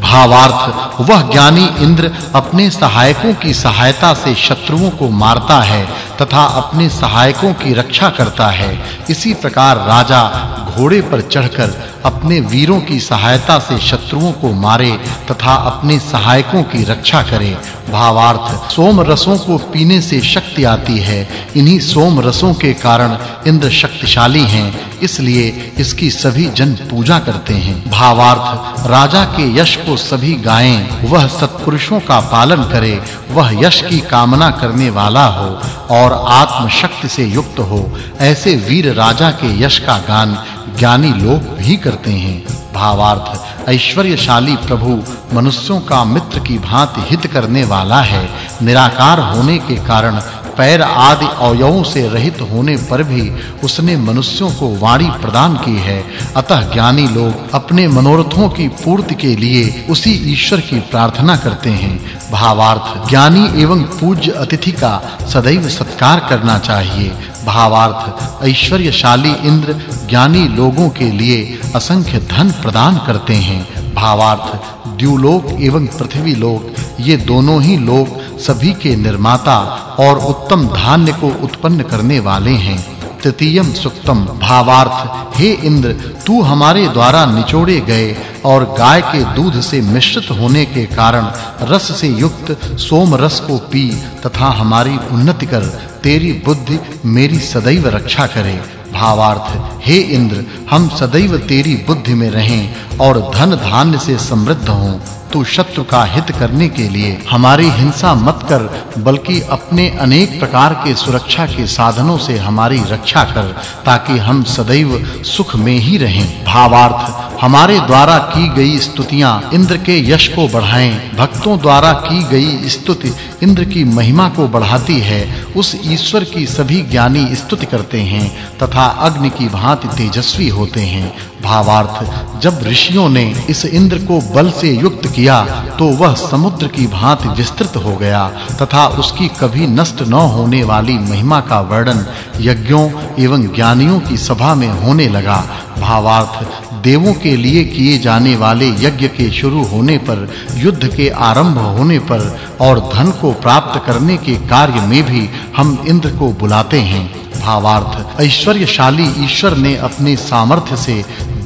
भावार्थ, वह ज्ञानी इंद्र अपने सहायकों की सहायता से शत्रुओं को मारता है तथा अपने सहायकों की रक्षा करता है। इसी प्रकार राजा घोड़े पर चढ़कर अपने वीरों की सहायता से शत्रुओं को मारे तथा अपने सहायकों की रक्षा करे। भावार्थ, सोम रसों को पीने से शक्ति आती है। इन्हीं सोम रसों के कारण इंद्र शक्तिशाली हैं, इसलिए इसकी सभी जन पूजा करते हैं। भावार्थ, राजा के यश को सभी गाएँ वह सत्पुरुषों का पालन करे, वह यश की कामना करने वाला हो और आत्म शक्ति से युक्त हो। ऐसे वीर राजा के यश का गान ज्ञानी लोग भी करते हैं। भावार्थ, ऐश्वर्यशाली प्रभु मनुष्यों का मित्र की भांति हित करने वाला है। निराकार होने के कारण पैर आदि अवयवों से रहित होने पर भी उसने मनुष्यों को वाणी प्रदान की है। अतः ज्ञानी लोग अपने मनोरथों की पूर्ति के लिए उसी ईश्वर की प्रार्थना करते हैं। भावार्थ, ज्ञानी एवं पूज्य अतिथि का सदैव सत्कार करना चाहिए। भावार्थ, ऐश्वर्यशाली इंद्र ज्ञानी लोगों के लिए असंख्य धन प्रदान करते हैं। भावार्थ, द्युलोक एवं पृथ्वी लोक ये दोनों ही लोग सभी के निर्माता और उत्तम धान्य को उत्पन्न करने वाले हैं। तृतीयम सुक्तम भावार्थ, हे इंद्र, तू हमारे द्वारा निचोड़े गए और गाय के दूध से मिश्रित होने के कारण रस से युक्त सोम रस को पी तथा हमारी उन्नति कर, तेरी बुद्धि मेरी सदैव रक्षा करे। भावार्थ, हे इंद्र, हम सदैव तेरी बुद्धि में रहें और धन धान्य से समृद्ध हों। तू शत्रु का हित करने के लिए हमारी हिंसा मत कर, बल्कि अपने अनेक प्रकार के सुरक्षा के साधनों से हमारी रक्षा कर, ताकि हम सदैव सुख में ही रहें। भावार्थ, हमारे द्वारा की गई स्तुतियाँ इंद्र के यश को बढ़ाएँ। भक्तों द्वारा की गई स्तुति इंद्र की महिमा को बढ़ाती है। उस ईश्वर की सभी ज्ञानी स्तुति करते हैं, तथा अग्नि की भांति तेजस्वी होते हैं। भावार्थ, जब ऋषियों ने इस इंद्र को बल से युक्त किया तो वह समुद्र की भांति विस्तृत हो गया, तथा उसकी कभी नष्ट न होने वाली महिमा का वर्णन यज्ञों एवं ज्ञानियों की सभा में होने लगा। भावार्थ, देवों के लिए किए जाने वाले यज्ञ के शुरू होने पर, युद्ध के आरंभ होने पर, और धन को प्राप्त करने के कार्य में भी हम इंद्र को बुलाते हैं। भावार्थ, ऐश्वर्यशाली ईश्वर ने अपने सामर्थ्य से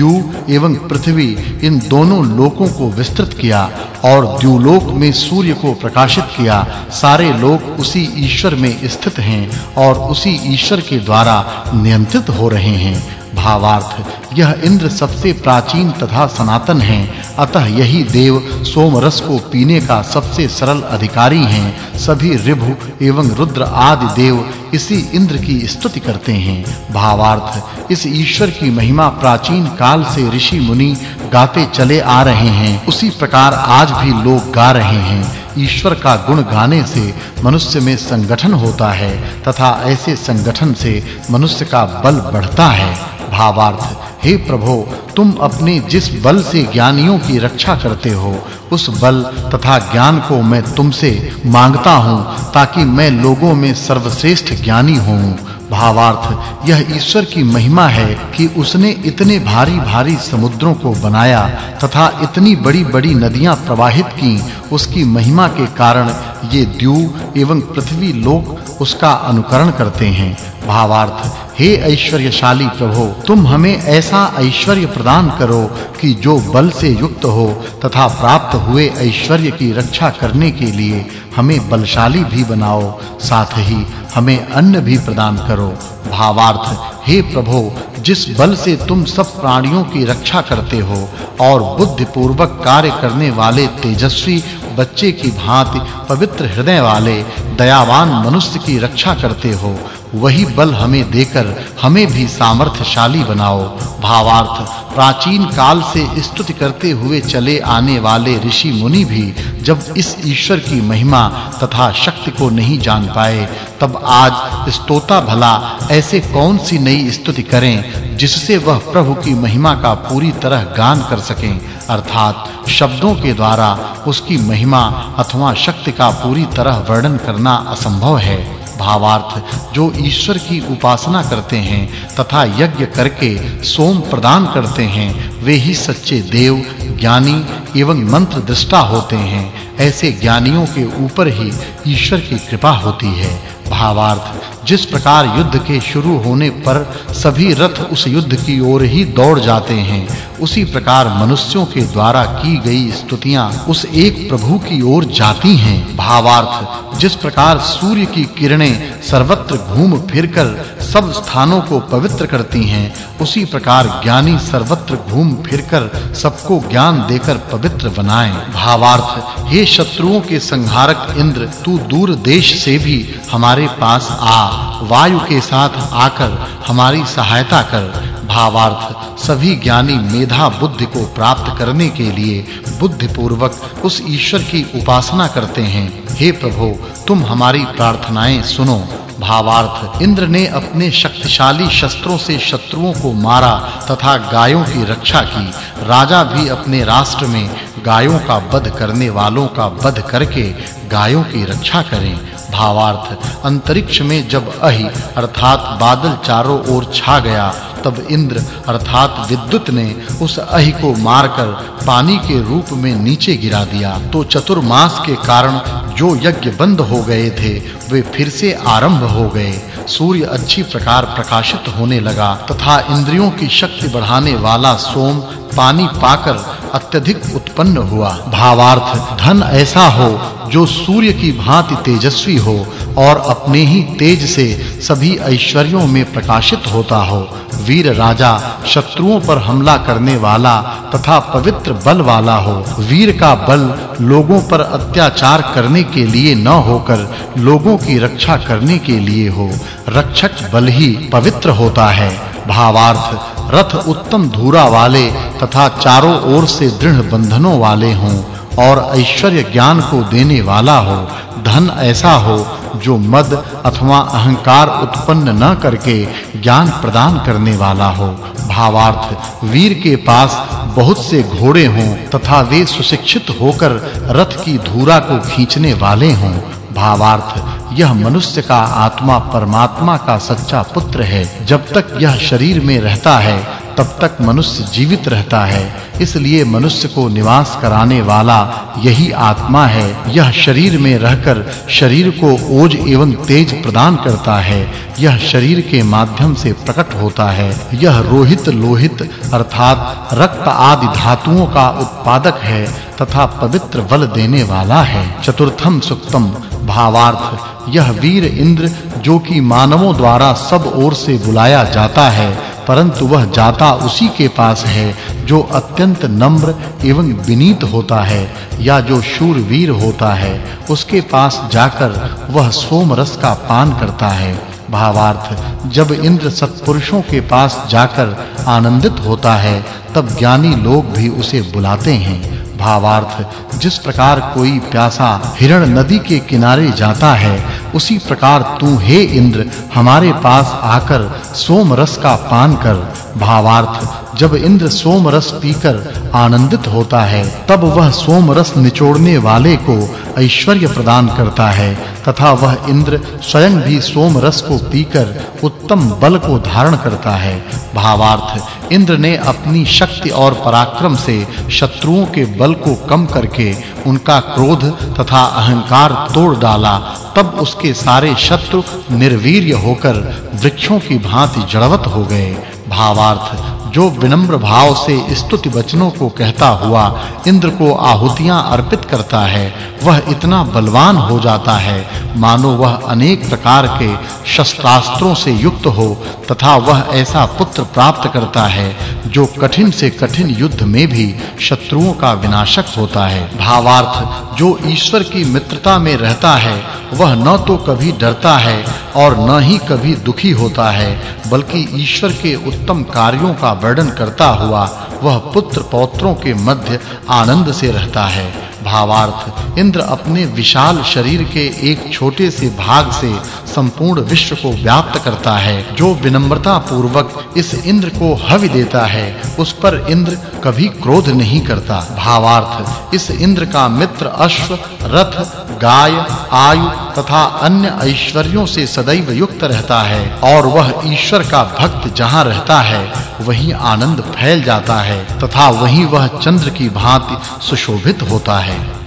द्यू एवं पृथ्वी इन दोनों लोकों को विस्तृत किया और द्यूलोक में सूर्य को प्रकाशित किया। सारे लोक उसी ईश्वर में स्थित हैं और उसी ईश्वर के द्वारा नियंत्रित हो रहे हैं। भावार्थ। यह इंद्र सबसे प्राचीन तथा सनातन है। अतः यही देव सोम रस को पीने का सबसे सरल अधिकारी हैं। सभी ऋभु एवं रुद्र आदि देव इसी इंद्र की स्तुति करते हैं। भावार्थ, इस ईश्वर की महिमा प्राचीन काल से ऋषि मुनि गाते चले आ रहे हैं। उसी प्रकार आज भी लोग गा रहे हैं। ईश्वर का गुण गाने से मनुष्य में संगठन होता है तथा ऐसे संगठन से मनुष्य का बल बढ़ता है। भावार्थ। हे प्रभु, तुम अपने जिस बल से ज्ञानियों की रक्षा करते हो, उस बल तथा ज्ञान को मैं तुमसे माँगता हूँ, ताकि मैं लोगों में सर्वश्रेष्ठ ज्ञानी हूँ भावार्थ, यह ईश्वर की महिमा है कि उसने इतने भारी-भारी समुद्रों को बनाया तथा इतनी बड़ी-बड़ी नदियाँ प्रवाहित की। उसकी महिमा के कारण ये द्यू एवं पृथ्वी लोक उसका अनुकरण करते हैं। भावार्थ, हे ऐश्वर्यशाली प्रभु, तुम हमें ऐसा ऐश्वर्य प्रदान करो कि जो बल से युक्त हो तथा प्राप्त हुए ऐश्वर्य की रक्षा करने के लिए हमें बलशाली भी बनाओ, साथ ही हमें अन्न भी प्रदान करो। भावार्थ, हे प्रभु, जिस बल से तुम सब प्राणियों की रक्षा करते हो और बुद्धि पूर्वक कार्य करने वाले तेजस्वी बच्चे की भांति पवित्र हृदय वाले दयावान मनुष्य की रक्षा करते हो वही बल हमें देकर हमें भी सामर्थ्यशाली बनाओ। भावार्थ, प्राचीन काल से स्तुति करते हुए चले आने वाले ऋषि मुनि भी जब इस ईश्वर की महिमा तथा शक्ति को नहीं जान पाए, तब आज स्तोता भला ऐसे कौन सी नई स्तुति करें जिससे वह प्रभु की महिमा का पूरी तरह गान कर सकें, अर्थात शब्दों के द्वारा उसकी महिमा अथवा शक्ति का पूरी तरह वर्णन करना असंभव है। भावार्थ, जो ईश्वर की उपासना करते हैं तथा यज्ञ करके सोम प्रदान करते हैं, वे ही सच्चे देव ज्ञानी एवं मंत्र दृष्टा होते हैं, ऐसे ज्ञानियों के ऊपर ही ईश्वर की कृपा होती है। भावार्थ, जिस प्रकार युद्ध के शुरू होने पर सभी रथ उस युद्ध की ओर ही दौड़ जाते हैं, उसी प्रकार मनुष्यों के द्वारा की गई स्तुतियाँ उस एक प्रभु की ओर जाती हैं। भावार्थ, जिस प्रकार सूर्य की किरणें सर्वत्र घूम फिरकर सब स्थानों को पवित्र करती हैं, उसी प्रकार ज्ञानी सर्वत्र घूम फिरकर सबको ज्ञान देकर पवित्र बनाए। भावार्थ, हे शत्रुओं के संहारक इंद्र, तू दूर देश से भी हमारे पास आ। वायु के साथ आकर हमारी सहायता कर। भावार्थ। सभी ज्ञानी मेधा बुद्धि को प्राप्त करने के लिए बुद्धि पूर्वक उस ईश्वर की उपासना करते हैं। हे प्रभु, तुम हमारी प्रार्थनाएँ सुनो। भावार्थ, इंद्र ने अपने शक्तिशाली शस्त्रों से शत्रुओं को मारा तथा गायों की रक्षा की। राजा भी अपने राष्ट्र में गायों का वध करने वालों का वध करके गायों की रक्षा करें। भावार्थ। अंतरिक्ष में जब अहि, अर्थात बादल चारों ओर छा गया, तब इंद्र, अर्थात विद्युत ने उस अहि को मारकर पानी के रूप में नीचे गिरा दिया। तो चतुर्मास के कारण जो यज्ञ बंद हो गए थे, वे फिर से आरंभ हो गए। सूर्य अच्छी प्रकार प्रकाशित होने लगा, तथा इंद्रियों की शक्ति बढ़ाने वाला सोम पानी पाकर अत्यधिक उत्पन्न हुआ। भावार्थ, धन ऐसा हो जो सूर्य की भांति तेजस्वी हो और अपने ही तेज से सभी ऐश्वर्यों में प्रकाशित होता हो। वीर राजा शत्रुओं पर हमला करने वाला तथा पवित्र बल वाला हो। वीर का बल लोगों पर अत्याचार करने के लिए न होकर लोगों की रक्षा करने के लिए हो। रक्षक बल ही पवित्र होता है। भावार्थ रथ उत्तम धूरा वाले तथा चारों ओर से दृढ़ बंधनों वाले हों और ऐश्वर्य ज्ञान को देने वाला हो, धन ऐसा हो, जो मद अथवा अहंकार उत्पन्न न करके ज्ञान प्रदान करने वाला हो। भावार्थ, वीर के पास बहुत से घोड़े हों तथा वे सुशिक्षित होकर रथ की धूरा को खींचने वाले हों। भावार्थ। यह मनुष्य का आत्मा परमात्मा का सच्चा पुत्र है। जब तक यह शरीर में रहता है तब तक मनुष्य जीवित रहता है। इसलिए मनुष्य को निवास कराने वाला यही आत्मा है। यह शरीर में रहकर शरीर को ओज एवं तेज प्रदान करता है। यह शरीर के माध्यम से प्रकट होता है। यह रोहित लोहित अर्थात रक्त आदि धातुओं का उत्पादक है तथा पवित्र बल देने वाला है। चतुर्थम सुक्तम भावार्थ। यह वीर इंद्र जो कि मानवों द्वारा सब ओर से बुलाया जाता है। परंतु वह जाता उसी के पास है, जो अत्यंत नम्र एवं विनीत होता है, या जो शूरवीर होता है। उसके पास जाकर वह सोम रस का पान करता है। भावार्थ, जब इंद्र सत्पुरुषों के पास जाकर आनंदित होता है, तब ज्ञानी लोग भी उसे बुलाते हैं। भावार्थ, जिस प्रकार कोई प्यासा हिरण नदी के किनारे जाता है, उसी प्रकार तू हे इंद्र, हमारे पास आकर सोम रस का पान कर। भावार्थ। जब इंद्र सोम रस पीकर आनंदित होता है, तब वह सोम रस निचोड़ने वाले को ऐश्वर्य प्रदान करता है। तथा वह इंद्र स्वयं भी सोम रस को पीकर उत्तम बल को धारण करता है। भावार्थ, इंद्र ने अपनी शक्ति और पराक्रम से शत्रुओं के बल को कम करके उनका क्रोध तथा अहंकार तोड़ डाला। तब उसके सारे शत्रु निर्वीर्य होकर वृक्षों की भांति जड़वत हो गए। भावार्थ जो विनम्र भाव से स्तुति वचनों को कहता हुआ इंद्र को आहुतियाँ अर्पित करता है, वह इतना बलवान हो जाता है। मानो वह अनेक प्रकार के शस्त्रास्त्रों से युक्त हो, तथा वह ऐसा पुत्र प्राप्त करता है, जो कठिन से कठिन युद्ध में भी शत्रुओं का विनाशक होता है। भावार्थ, जो ईश्वर की मित्रता में रहता है, वह न तो कभी डरता है और न ही कभी दुखी होता है, बल्कि ईश्वर के उत्तम कार्यों का वर्णन करता हुआ वह पुत्र पौत्रों के मध्य आनंद से रहता है। भावार्थ, इंद्र अपने विशाल शरीर के एक छोटे से भाग से संपूर्ण विश्व को व्याप्त करता है, जो विनम्रता पूर्वक इस इंद्र को हवि देता है, उस पर इंद्र कभी क्रोध नहीं करता। भावार्थ, इस इंद्र का मित्र अश्व, रथ, गाय, आयु तथा अन्य ऐश्वर्यों से सदैव युक्त रहता है, और वह ईश्वर का भक्त जहाँ रहता है, वहीं आनंद फैल जाता है, तथा वहीं वह चंद्र की भांति सुशोभित होता है।